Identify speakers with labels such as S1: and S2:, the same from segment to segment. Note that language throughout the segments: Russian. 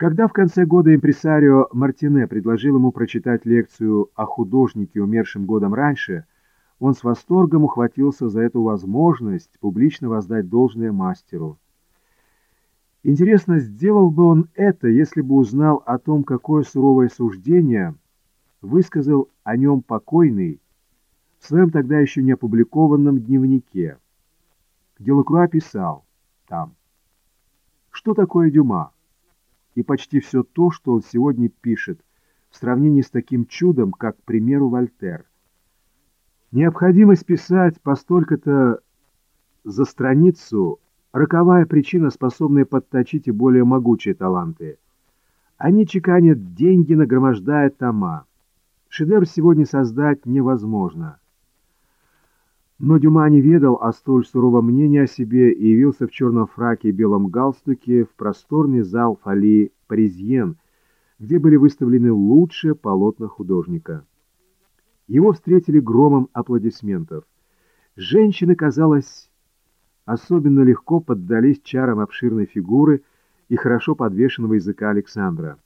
S1: Когда в конце года импресарио Мартине предложил ему прочитать лекцию о художнике, умершем годом раньше, он с восторгом ухватился за эту возможность публично воздать должное мастеру. Интересно, сделал бы он это, если бы узнал о том, какое суровое суждение высказал о нем покойный в своем тогда еще не опубликованном дневнике. Делакруа писал там, что такое Дюма? И почти все то, что он сегодня пишет, в сравнении с таким чудом, как, к примеру, Вольтер. Необходимость писать по столько-то за страницу – роковая причина, способная подточить и более могучие таланты. Они чеканят деньги, нагромождая тома. Шедевр сегодня создать невозможно. Но Дюма не ведал о столь суровом мнении о себе и явился в черном фраке и белом галстуке в просторный зал фали «Паризьен», где были выставлены лучшие полотна художника. Его встретили громом аплодисментов. Женщины, казалось, особенно легко поддались чарам обширной фигуры и хорошо подвешенного языка Александра.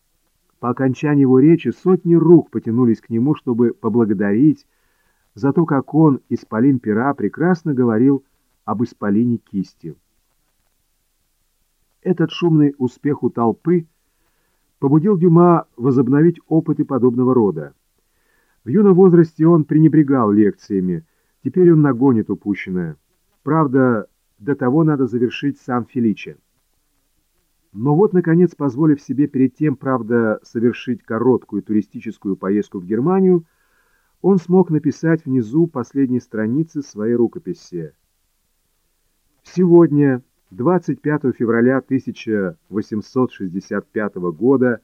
S1: По окончании его речи сотни рук потянулись к нему, чтобы поблагодарить, за то, как он, исполин пера, прекрасно говорил об исполине кисти. Этот шумный успех у толпы побудил Дюма возобновить опыты подобного рода. В юном возрасте он пренебрегал лекциями, теперь он нагонит упущенное. Правда, до того надо завершить сам Феличе. Но вот, наконец, позволив себе перед тем, правда, совершить короткую туристическую поездку в Германию, он смог написать внизу последней страницы своей рукописи. Сегодня, 25 февраля 1865 года,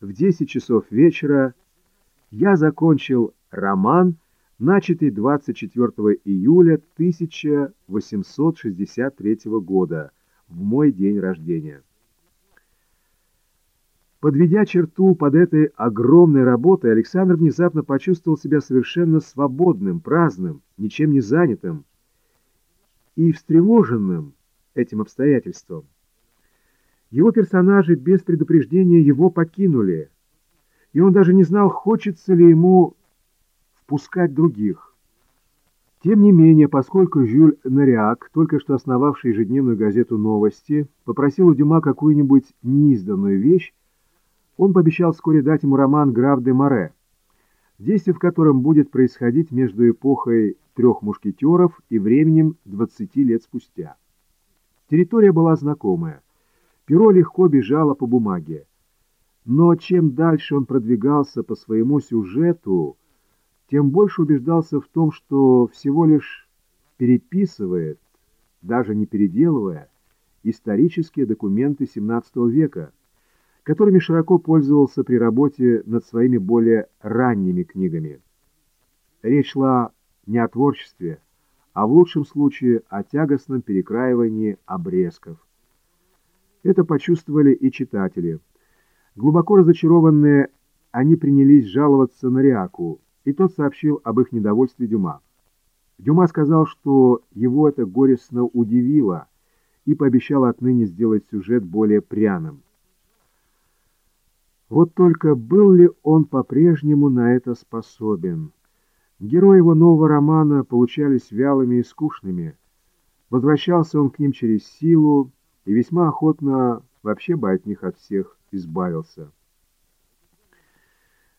S1: в 10 часов вечера, я закончил роман, начатый 24 июля 1863 года, в мой день рождения. Подведя черту под этой огромной работой, Александр внезапно почувствовал себя совершенно свободным, праздным, ничем не занятым и встревоженным этим обстоятельством. Его персонажи без предупреждения его покинули, и он даже не знал, хочется ли ему впускать других. Тем не менее, поскольку Жюль Нариак, только что основавший ежедневную газету «Новости», попросил у Дюма какую-нибудь неизданную вещь, он пообещал вскоре дать ему роман «Граф де Море», действие в котором будет происходить между эпохой трех мушкетеров и временем 20 лет спустя. Территория была знакомая. Перо легко бежало по бумаге. Но чем дальше он продвигался по своему сюжету, тем больше убеждался в том, что всего лишь переписывает, даже не переделывая, исторические документы XVII века, которыми широко пользовался при работе над своими более ранними книгами. Речь шла не о творчестве, а в лучшем случае о тягостном перекраивании обрезков. Это почувствовали и читатели. Глубоко разочарованные, они принялись жаловаться на Риаку, и тот сообщил об их недовольстве Дюма. Дюма сказал, что его это горестно удивило, и пообещал отныне сделать сюжет более пряным. Вот только был ли он по-прежнему на это способен? Герои его нового романа получались вялыми и скучными. Возвращался он к ним через силу и весьма охотно вообще бы от них от всех избавился.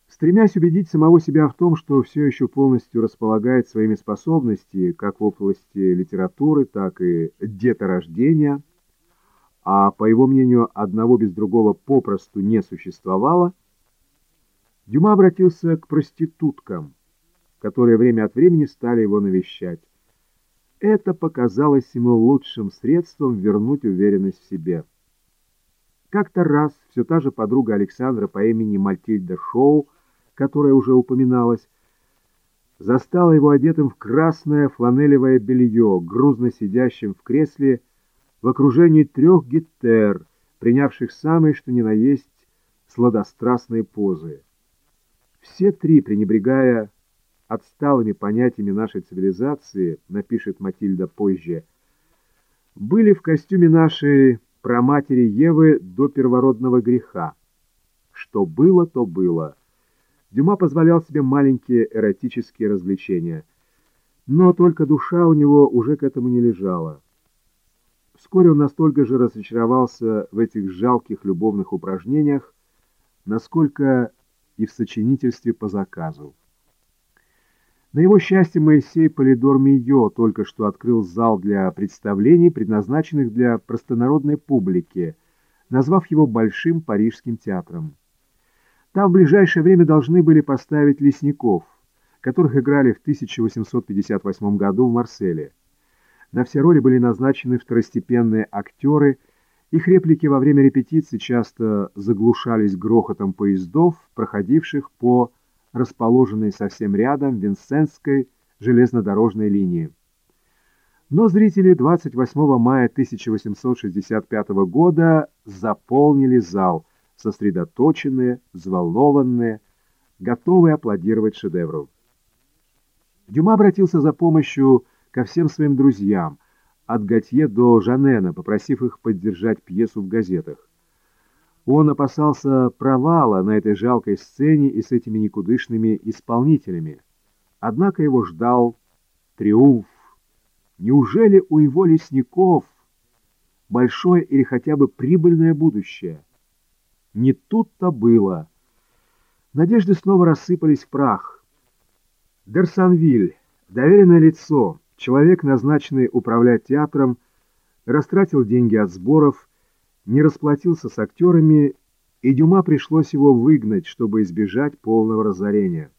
S1: Стремясь убедить самого себя в том, что все еще полностью располагает своими способностями как в области литературы, так и деторождения, а, по его мнению, одного без другого попросту не существовало, Дюма обратился к проституткам, которые время от времени стали его навещать. Это показалось ему лучшим средством вернуть уверенность в себе. Как-то раз все та же подруга Александра по имени Мальтильда Шоу, которая уже упоминалась, застала его одетым в красное фланелевое белье, грузно сидящим в кресле в окружении трех гетер, принявших самые что ни на есть сладострастные позы. Все три, пренебрегая отсталыми понятиями нашей цивилизации, напишет Матильда позже, были в костюме нашей праматери Евы до первородного греха. Что было, то было. Дюма позволял себе маленькие эротические развлечения. Но только душа у него уже к этому не лежала. Вскоре он настолько же разочаровался в этих жалких любовных упражнениях, насколько и в сочинительстве по заказу. На его счастье Моисей Полидор Мийо только что открыл зал для представлений, предназначенных для простонародной публики, назвав его Большим Парижским театром. Там в ближайшее время должны были поставить лесников, которых играли в 1858 году в Марселе. На все роли были назначены второстепенные актеры, их реплики во время репетиции часто заглушались грохотом поездов, проходивших по расположенной совсем рядом Винсентской железнодорожной линии. Но зрители 28 мая 1865 года заполнили зал, сосредоточенные, взволнованные, готовые аплодировать шедевру. Дюма обратился за помощью ко всем своим друзьям, от Готье до Жанена, попросив их поддержать пьесу в газетах. Он опасался провала на этой жалкой сцене и с этими никудышными исполнителями. Однако его ждал триумф. Неужели у его лесников большое или хотя бы прибыльное будущее? Не тут-то было. Надежды снова рассыпались в прах. Дерсанвиль, доверенное лицо, человек, назначенный управлять театром, растратил деньги от сборов, не расплатился с актерами, и Дюма пришлось его выгнать, чтобы избежать полного разорения.